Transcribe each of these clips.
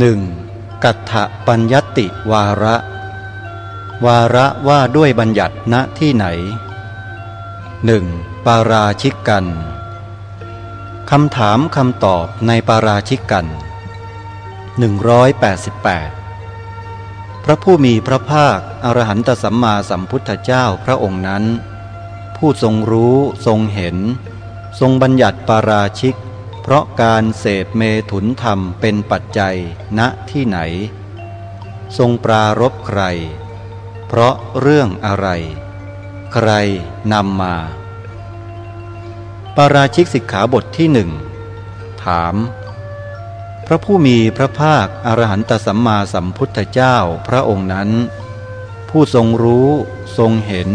หนึ่งกัตถปัญญติวาระ วาระว่าด้วยบัญญัติณที่ไหนหนึ่งปาราชิกกันคำถามคำตอบในปาราชิกกัน188 พระผู้มีพระภาค อรหันตสัมมาสัมพุทธเจ้าพระองค์นั้น ผู้ทรงรู้ทรงเห็น ทรงบัญญัติปาราชิก เพราะการเสพเมถุนธรรมเป็นปัจจัยณที่ไหน ทรงปรารบใคร เพราะเรื่องอะไร ใครนำมาปาราชิกสิกขาบทที่หนึ่งถาม พระผู้มีพระภาคอรหันตสัมมาสัมพุทธเจ้าพระองค์นั้น ผู้ทรงรู้ ทรงเห็น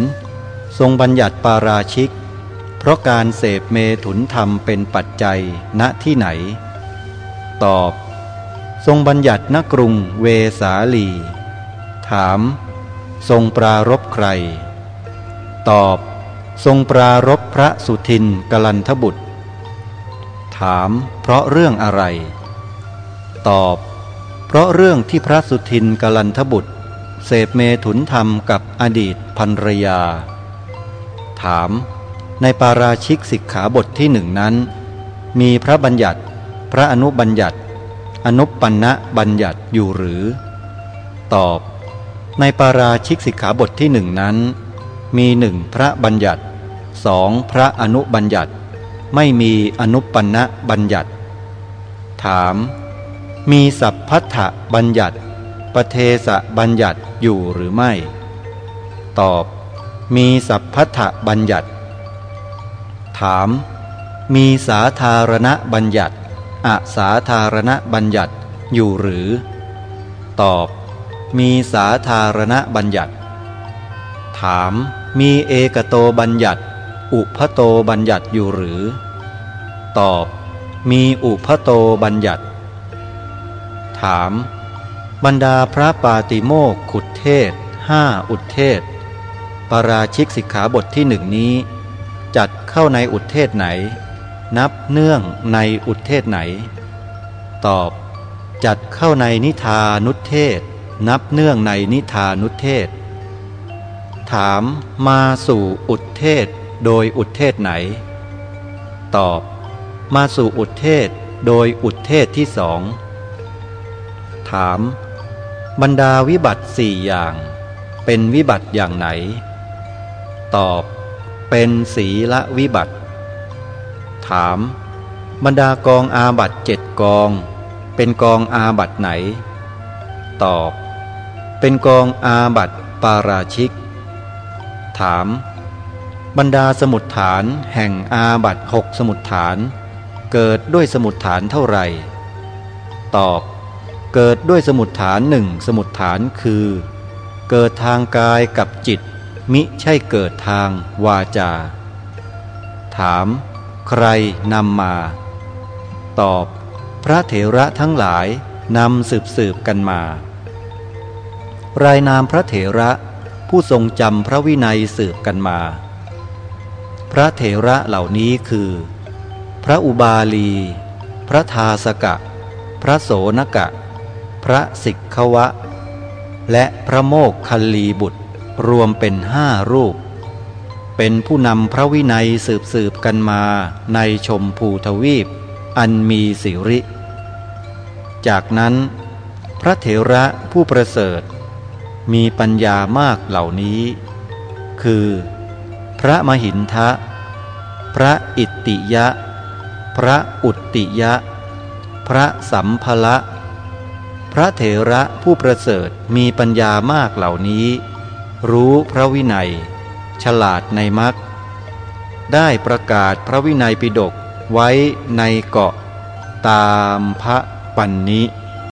ทรงบัญญัติปาราชิก ราะการเสพเมถุนธรรมเป็นปัจจัยณที่ไหน ตอบ ทรงบัญญัติณกรุงเวสาลี ถาม ทรงปรารบใคร ตอบ ทรงปรารบพระสุทินกลันทบุตร ถาม เพราะเรื่องอะไร ตอบ เพราะเรื่องที่พระสุทินกลันทบุตร เสพเมถุนธรรมกับอดีตภรรยา ถาม ในปาราชิกสิกขาบทที่หนึ่งนั้น มีพระบัญญัติ พระอนุบัญญัติ อนุปปันนะบัญญัติอยู่หรือ ตอบ ในปาราชิกสิกขาบทที่หนึ่งนั้น มีหนึ่งพระบัญญัติสองพระอนุบัญญัติ ไม่มีอนุปปันนะบัญญัติ ถาม มีสัพพัทธบัญญัติปเทสะบัญญัติอยู่หรือไม่ ตอบ มีสัพพัทธบัญญัติ ถาม มีสาธารณบัญญัติอสาธารณบัญญัติอยู่หรือ ตอบ มีสาธารณบัญญัติ ถาม มีเอกโตบัญญัติ อุพโตบัญญัติอยู่หรือ ตอบ มีอุพโตบัญญัติ ถาม บรรดาพระปาติโมกขุดเทศห้าอุเทศปราชิกสิกขาบทที่หนึ่งนี้ จัดเข้าในอุทเทศไหน นับเนื่องในอุทเทศไหน ตอบ จัดเข้าในนิทานุเทศ นับเนื่องในนิทานุเทศ ถามมาสู่อุทเทศโดยอุทเทศไหน ตอบ มาสู่อุทเทศโดยอุทเทศที่สอง ถาม บรรดาวิบัติสี่อย่าง เป็นวิบัติอย่างไหน ตอบ เป็นศีละวิบัติ ถาม บรรดากองอาบัตเจ็ดกอง เป็นกองอาบัตไหน ตอบ เป็นกองอาบัตปาราชิก ถาม บรรดาสมุดฐานแห่งอาบัตหกสมุดฐาน เกิดด้วยสมุดฐานเท่าไหร่ ตอบ เกิดด้วยสมุดฐานหนึ่งสมุดฐานคือ เกิดทางกายกับจิต มิใช่เกิดทางวาจา ถาม ใครนำมา ตอบ พระเถระทั้งหลายนำสืบสืบกันมา รายนามพระเถระผู้ทรงจำพระวินัยสืบกันมา พระเถระเหล่านี้คือ พระอุบาลี พระทาสกะ พระโสนกะ พระสิกขวะ และพระโมกคัลลีบุตร รวมเป็นห้ารูป เป็นผู้นำพระวินัยสืบสืบกันมาในชมพูทวีป อันมีสิริ จากนั้น พระเถระผู้ประเสริฐ มีปัญญามากเหล่านี้ คือ พระมหินทะ พระอิตติยะ พระอุตติยะ พระสัมภละพระเถระผู้ประเสริฐมีปัญญามากเหล่านี้ รู้พระวินัย ฉลาดในมักได้ประกาศพระวินัยปิฎกไว้ในเกาะตามพระปันนิ